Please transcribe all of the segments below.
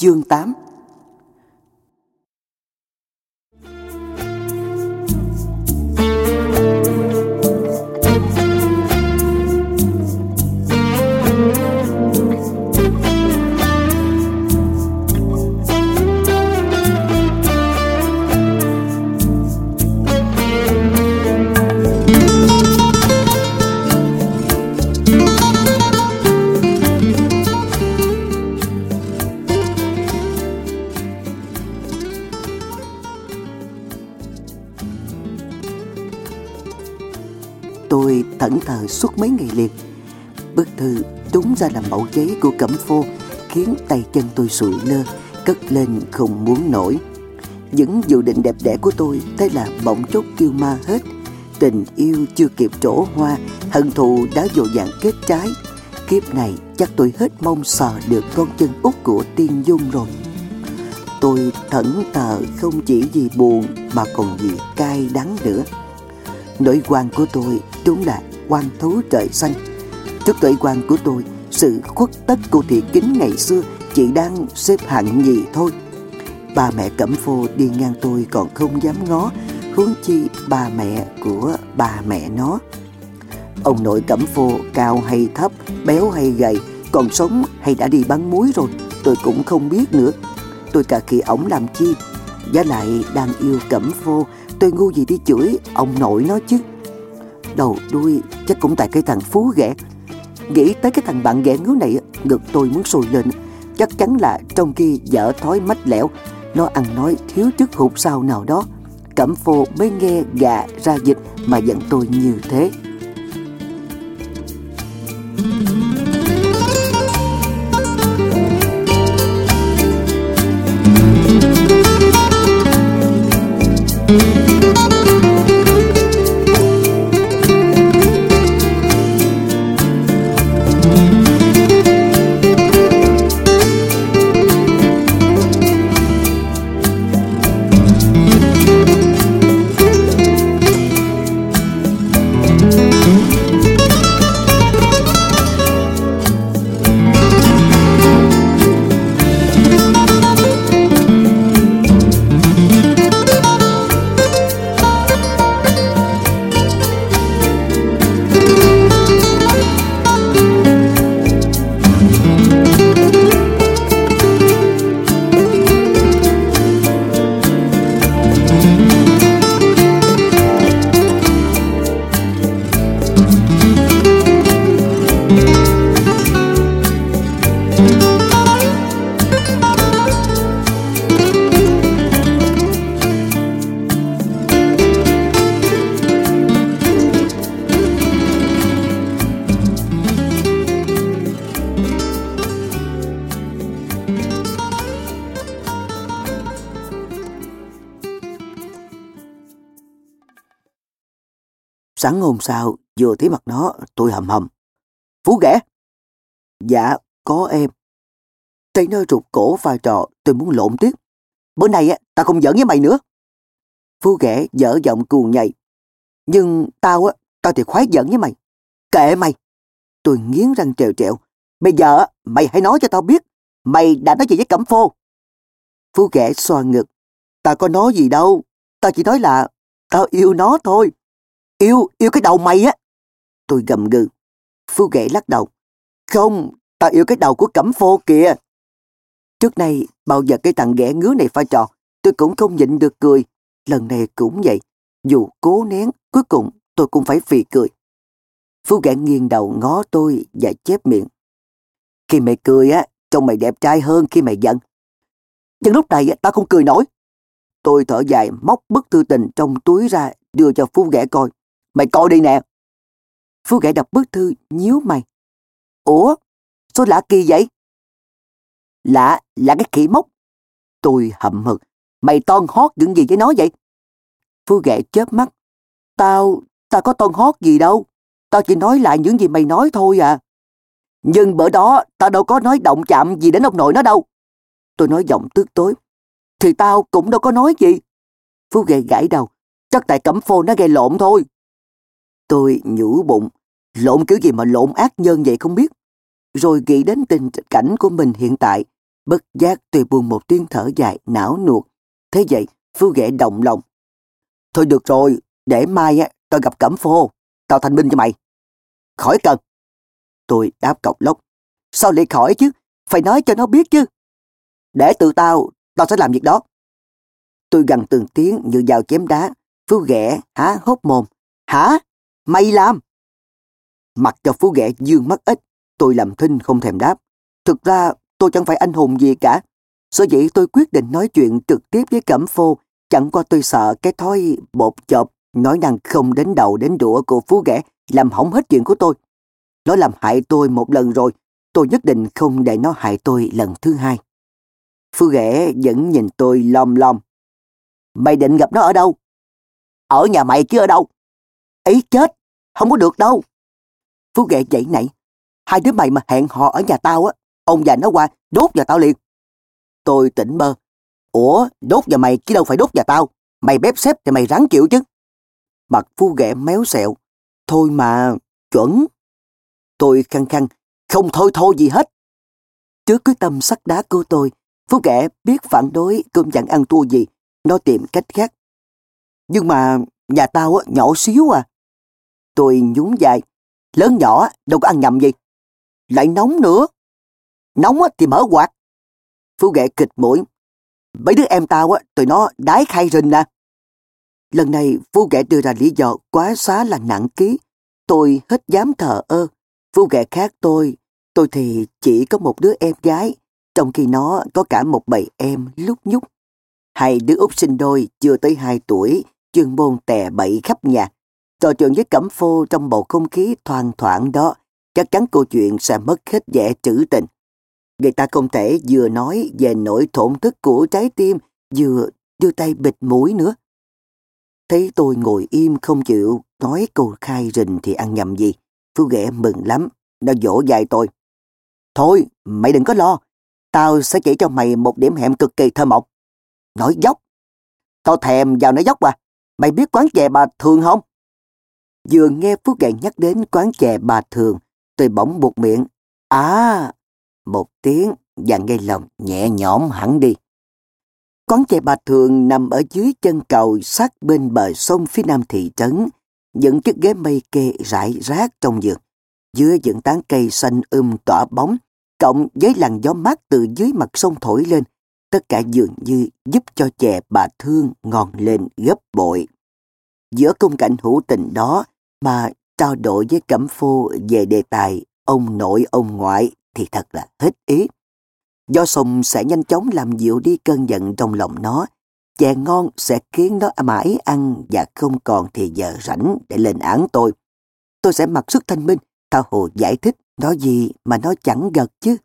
Chương 8 thẫn thờ suốt mấy ngày liền. Bức thư đúng ra là mẫu giấy của Cẩm Phô, Khiến tay chân tôi sụi lơ, Cất lên không muốn nổi. Những dự định đẹp đẽ của tôi, Thế là bỗng chốc kêu ma hết. Tình yêu chưa kịp trổ hoa, Hận thù đã dội dàng kết trái. Kiếp này chắc tôi hết mong sờ được con chân út của tiên dung rồi. Tôi thẫn thờ không chỉ vì buồn Mà còn vì cay đắng nữa. Nỗi quan của tôi đúng là quan thú trời xanh. Trước tuổi quan của tôi, Sự khuất tất của thị kính ngày xưa Chỉ đang xếp hạng nhì thôi. Ba mẹ Cẩm Phô đi ngang tôi còn không dám ngó, Huống chi ba mẹ của ba mẹ nó. Ông nội Cẩm Phô cao hay thấp, Béo hay gầy, Còn sống hay đã đi bán muối rồi, Tôi cũng không biết nữa. Tôi cả khi ổng làm chi? Giá lại đang yêu Cẩm Phô, Tôi ngu gì đi chửi ông nội nó chứ? Đầu đuôi, chắc cũng tại cái thằng Phú ghẻ. Nghĩ tới cái thằng bạn ghẻ ngứa này Ngực tôi muốn sôi lên. Chắc chắn là trong khi dở thói mách lẻo Nó ăn nói thiếu chức hụt sao nào đó. Cẩm phô mới nghe gà ra dịch Mà giận tôi như thế. Sáng hôm sau, vừa thấy mặt nó, tôi hầm hầm. Phú ghẻ! Dạ, có em. Thấy nó rụt cổ pha trò, tôi muốn lộn tiếp. Bữa nay á, tao không giỡn với mày nữa. Phú ghẻ dở giọng cuồng nhầy Nhưng tao á, tao thì khoái giỡn với mày. Kệ mày! Tôi nghiến răng trèo trèo Bây giờ mày hãy nói cho tao biết, mày đã nói gì với Cẩm Phô? Phú ghẻ xoa ngực. Tao có nói gì đâu, tao chỉ nói là tao yêu nó thôi. Yêu, yêu cái đầu mày á. Tôi gầm gừ. Phú ghệ lắc đầu. Không, tao yêu cái đầu của Cẩm Phô kìa. Trước nay bao giờ cái thằng ghẻ ngứa này pha trò, tôi cũng không nhịn được cười. Lần này cũng vậy. Dù cố nén, cuối cùng tôi cũng phải phì cười. Phú ghẻ nghiêng đầu ngó tôi và chép miệng. Khi mày cười á, trông mày đẹp trai hơn khi mày giận. Nhưng lúc này tao không cười nổi. Tôi thở dài móc bức thư tình trong túi ra đưa cho Phú ghẻ coi. Mày coi đi nè. Phú Gãy đọc bức thư nhíu mày. Ủa, sao lạ kỳ vậy? Lạ, là cái khỉ mốc. Tôi hậm hực. Mày ton hót những gì với nó vậy? Phú Gãy chớp mắt. Tao, tao có ton hót gì đâu. Tao chỉ nói lại những gì mày nói thôi à. Nhưng bữa đó tao đâu có nói động chạm gì đến ông nội nó đâu. Tôi nói giọng tức tối. Thì tao cũng đâu có nói gì. Phú ghẻ gãi đầu. Chắc tại cẩm phô nó gây lộn thôi. Tôi nhủ bụng, lộn kiểu gì mà lộn ác nhân vậy không biết. Rồi nghĩ đến tình cảnh của mình hiện tại, Bất giác tôi buông một tiếng thở dài, não nuột. Thế vậy, phu ghẻ động lòng. Thôi được rồi, để mai á, tao gặp Cẩm Phô, tao thành minh cho mày. Khỏi cần. Tôi đáp cọc lốc. Sao lại khỏi chứ? Phải nói cho nó biết chứ. Để từ tao, tao sẽ làm việc đó. Tôi gần từng tiếng như dao chém đá. Phú ghẻ há hốt mồm. Hả? Mày làm? Mặc cho Phú ghẻ dương mắt ít, tôi làm thinh không thèm đáp. Thực ra tôi chẳng phải anh hùng gì cả. Sở dĩ tôi quyết định nói chuyện trực tiếp với Cẩm Phô, chẳng qua tôi sợ cái thói bột chộp, nói năng không đến đầu đến đũa của Phú ghẻ làm hỏng hết chuyện của tôi. Nó làm hại tôi một lần rồi, tôi nhất định không để nó hại tôi lần thứ hai. Phú ghẻ vẫn nhìn tôi lom lom. Mày định gặp nó ở đâu? Ở nhà mày chứ ở đâu? Ấy chết, không có được đâu. Phú ghẻ dậy nảy. Hai đứa mày mà hẹn họ ở nhà tao á, ông già nó qua đốt nhà tao liền. Tôi tỉnh bơ. Ủa, đốt nhà mày chứ đâu phải đốt nhà tao. Mày bếp xếp thì mày ráng chịu chứ. Mặt phú ghẻ méo xẹo. Thôi mà, chuẩn. Tôi khăng khăng, không thôi thôi gì hết. Trước quyết tâm sắt đá của tôi, Phú ghẻ biết phản đối cơm chẳng ăn thua gì, nó tìm cách khác. Nhưng mà nhà tao nhỏ xíu à. Tôi nhún dài, lớn nhỏ đâu có ăn nhầm gì. Lại nóng nữa. Nóng thì mở quạt. Phú ghệ kịch mũi. Mấy đứa em tao á, tụi nó đái khai rình nè. Lần này Phú ghệ đưa ra lý do quá xá là nặng ký. Tôi hết dám thờ ơ. Phú ghệ khác tôi. Tôi thì chỉ có một đứa em gái, trong khi nó có cả một bầy em lúc nhúc. Hai đứa út sinh đôi chưa tới hai tuổi, chuyên môn tè bậy khắp nhà. Trò chuyện với Cẩm Phô trong bầu không khí thoang thoảng đó, chắc chắn câu chuyện sẽ mất hết vẻ trữ tình. Người ta không thể vừa nói về nỗi thổn thức của trái tim, vừa đưa tay bịt mũi nữa. Thấy tôi ngồi im không chịu nói câu khai rình thì ăn nhầm gì. Phú ghẻ mừng lắm, nó dỗ dài tôi. Thôi, mày đừng có lo, tao sẽ chỉ cho mày một điểm hẹn cực kỳ thơ mộng. Nói dốc. Tao thèm vào nói dốc à, mày biết quán chè bà Thường không? Vừa nghe Phú ghẻ nhắc đến quán chè bà Thường, tôi bỗng buộc miệng. À, một tiếng và ngay lòng nhẹ nhõm hẳn đi. Quán chè bà thường nằm ở dưới chân cầu sát bên bờ sông phía nam thị trấn, những chiếc ghế mây kê rải rác trong vườn, Dưới những tán cây xanh um tỏa bóng, cộng với làn gió mát từ dưới mặt sông thổi lên, tất cả dường như giúp cho chè bà thương ngon lên gấp bội. Giữa khung cảnh hữu tình đó mà trao đổi với Cẩm phu về đề tài ông nội ông ngoại thì thật là hết ý. Do sùng sẽ nhanh chóng làm dịu đi cơn giận trong lòng nó. Chè ngon sẽ khiến nó mãi ăn và không còn thì giờ rảnh để lên án tôi. Tôi sẽ mặc sức thanh minh, thao hồ giải thích nó gì mà nó chẳng gật chứ.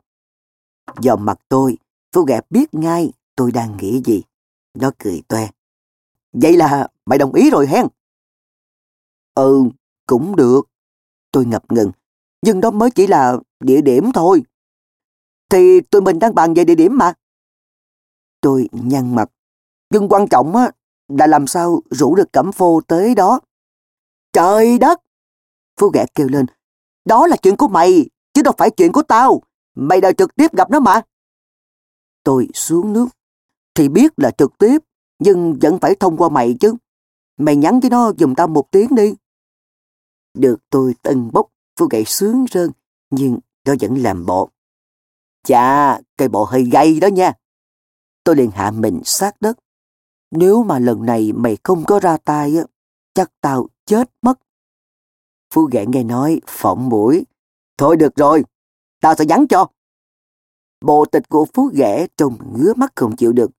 Do mặt tôi, Phú Gẹp biết ngay tôi đang nghĩ gì. Nó cười toe. Vậy là mày đồng ý rồi hen? Ừ, cũng được. Tôi ngập ngừng. Nhưng đó mới chỉ là địa điểm thôi. Thì tụi mình đang bàn về địa điểm mà. Tôi nhăn mặt. Nhưng quan trọng á, là làm sao rủ được Cẩm Phô tới đó. Trời đất! Phú ghẻ kêu lên. Đó là chuyện của mày, chứ đâu phải chuyện của tao. Mày đã trực tiếp gặp nó mà. Tôi xuống nước. Thì biết là trực tiếp, nhưng vẫn phải thông qua mày chứ. Mày nhắn với nó dùm tao một tiếng đi. Được tôi tân bốc, Phú gậy sướng rơn, nhưng nó vẫn làm bộ. Chà, cây bộ hơi gay đó nha. Tôi liền hạ mình sát đất. Nếu mà lần này mày không có ra tay, á, chắc tao chết mất. Phú ghẹ nghe nói, phỏng mũi. Thôi được rồi, tao sẽ nhắn cho. Bộ tịch của Phú ghẻ trông ngứa mắt không chịu được.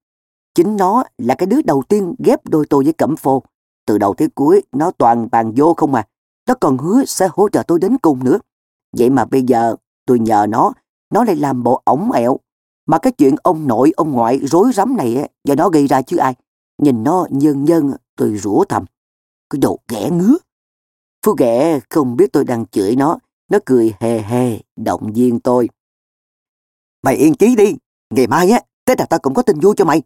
Chính nó là cái đứa đầu tiên ghép đôi tôi với Cẩm Phô. Từ đầu tới cuối, nó toàn bàn vô không à. Nó còn hứa sẽ hỗ trợ tôi đến cùng nữa. Vậy mà bây giờ tôi nhờ nó, nó lại làm bộ ổng ẹo. Mà cái chuyện ông nội ông ngoại rối rắm này do nó gây ra chứ ai. Nhìn nó nhân nhân tôi rủa thầm. Cái đồ ghẻ ngứa. Phú ghẻ không biết tôi đang chửi nó. Nó cười hề hề, động viên tôi. Mày yên chí đi. Ngày mai á, Tết là tao cũng có tin vui cho mày.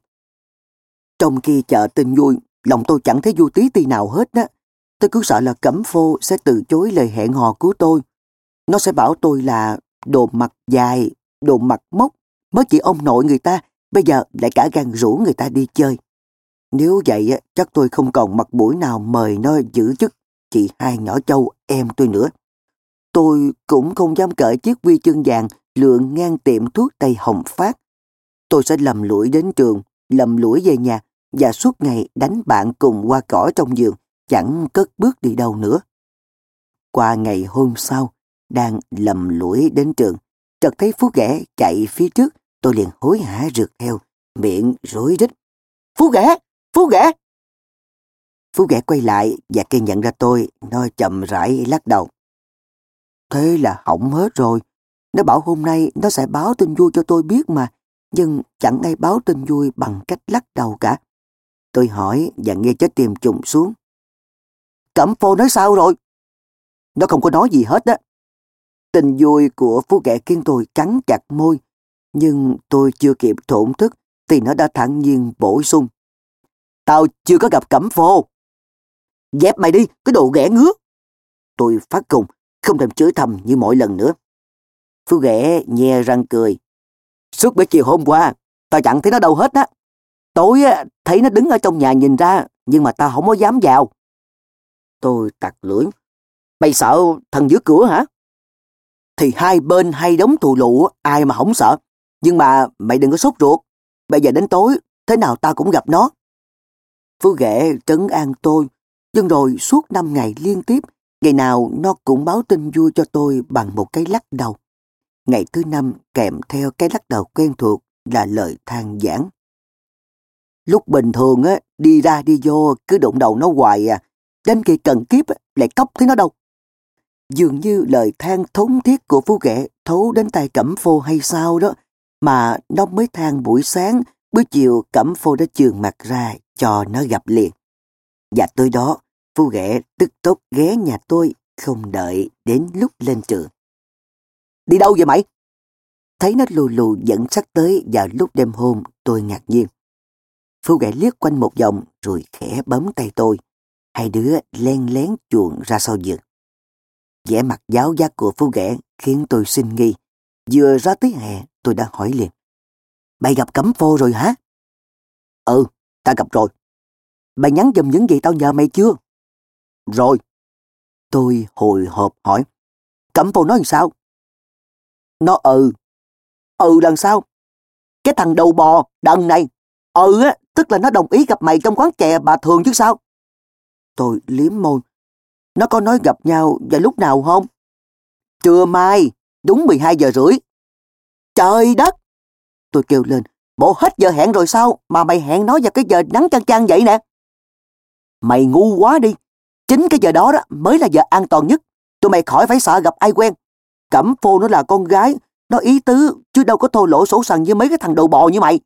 Trong khi chờ tin vui, lòng tôi chẳng thấy vui tí ti nào hết á. Tôi cứ sợ là Cẩm Phô sẽ từ chối lời hẹn hò của tôi. Nó sẽ bảo tôi là đồ mặt dài, đồ mặt mốc, mới chỉ ông nội người ta, bây giờ lại cả gan rủ người ta đi chơi. Nếu vậy chắc tôi không còn mặt mũi nào mời nó giữ chức chị hai nhỏ châu em tôi nữa. Tôi cũng không dám cởi chiếc huy chương vàng lượng ngang tiệm thuốc Tây Hồng Phát. Tôi sẽ lầm lũi đến trường, lầm lũi về nhà và suốt ngày đánh bạn cùng qua cỏ trong giường, chẳng cất bước đi đâu nữa. Qua ngày hôm sau, đang lầm lũi đến trường, chợt thấy Phú Ghẻ chạy phía trước, tôi liền hối hả rượt theo, miệng rối rít. Phú Ghẻ! Phú Ghẻ! Phú Ghẻ quay lại và khi nhận ra tôi, nó chậm rãi lắc đầu. Thế là hỏng hết rồi. Nó bảo hôm nay nó sẽ báo tin vui cho tôi biết mà, nhưng chẳng ai báo tin vui bằng cách lắc đầu cả. Tôi hỏi và nghe trái tim trùng xuống. Cẩm phô nói sao rồi? Nó không có nói gì hết á. Tình vui của Phú Ghẻ khiến tôi cắn chặt môi, nhưng tôi chưa kịp thổn thức thì nó đã thẳng nhiên bổ sung. Tao chưa có gặp Cẩm phô. Dẹp mày đi, cái đồ ghẻ ngứa. Tôi phát cùng, không thèm chửi thầm như mỗi lần nữa. Phú ghẻ nhe răng cười. Suốt buổi chiều hôm qua, tao chẳng thấy nó đâu hết á. Tối thấy nó đứng ở trong nhà nhìn ra, nhưng mà tao không có dám vào. Tôi tặc lưỡi. Mày sợ thần dưới cửa hả? Thì hai bên hay đóng thù lụ, ai mà không sợ. Nhưng mà mày đừng có sốt ruột. Bây giờ đến tối, thế nào tao cũng gặp nó. Phú ghẻ trấn an tôi, nhưng rồi suốt năm ngày liên tiếp, ngày nào nó cũng báo tin vui cho tôi bằng một cái lắc đầu. Ngày thứ năm kèm theo cái lắc đầu quen thuộc là lời than giảng. Lúc bình thường á, đi ra đi vô cứ đụng đầu nó hoài à, đến khi cần kiếp lại cốc thấy nó đâu. Dường như lời than thống thiết của Phú Ghẻ thấu đến tay Cẩm Phô hay sao đó, mà nó mới than buổi sáng, buổi chiều Cẩm Phô đã trường mặt ra cho nó gặp liền. Và tới đó, Phú Ghẻ tức tốt ghé nhà tôi, không đợi đến lúc lên trường. Đi đâu vậy mày? Thấy nó lù lù dẫn sắc tới vào lúc đêm hôm, tôi ngạc nhiên. Phú Ghẻ liếc quanh một vòng rồi khẽ bấm tay tôi. Hai đứa len lén chuồn ra sau giường. vẻ mặt giáo giác của Phú Ghẻ khiến tôi sinh nghi. Vừa ra tới hè, tôi đã hỏi liền. Mày gặp cấm phô rồi hả? Ừ, ta gặp rồi. Mày nhắn dùm những gì tao nhờ mày chưa? Rồi. Tôi hồi hộp hỏi. Cẩm phô nói làm sao? Nó ừ. Ừ lần sau. Cái thằng đầu bò, đần này. Ừ á, tức là nó đồng ý gặp mày trong quán chè bà thường chứ sao? Tôi liếm môi. Nó có nói gặp nhau vào lúc nào không? Trưa mai, đúng 12 giờ rưỡi. Trời đất! Tôi kêu lên, bộ hết giờ hẹn rồi sao mà mày hẹn nó vào cái giờ nắng chang chang vậy nè? Mày ngu quá đi. Chính cái giờ đó đó mới là giờ an toàn nhất. Tụi mày khỏi phải sợ gặp ai quen. Cẩm phô nó là con gái, nó ý tứ, chứ đâu có thô lỗ sổ sằng như mấy cái thằng đầu bò như mày.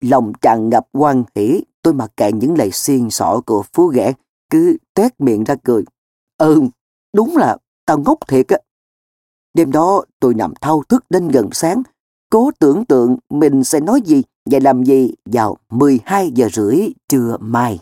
Lòng tràn ngập quan hỷ, tôi mặc kệ những lời xiên xỏ của Phú ghẻ, cứ tét miệng ra cười. Ừ, đúng là tao ngốc thiệt á. Đêm đó tôi nằm thao thức đến gần sáng, cố tưởng tượng mình sẽ nói gì và làm gì vào 12 giờ rưỡi trưa mai.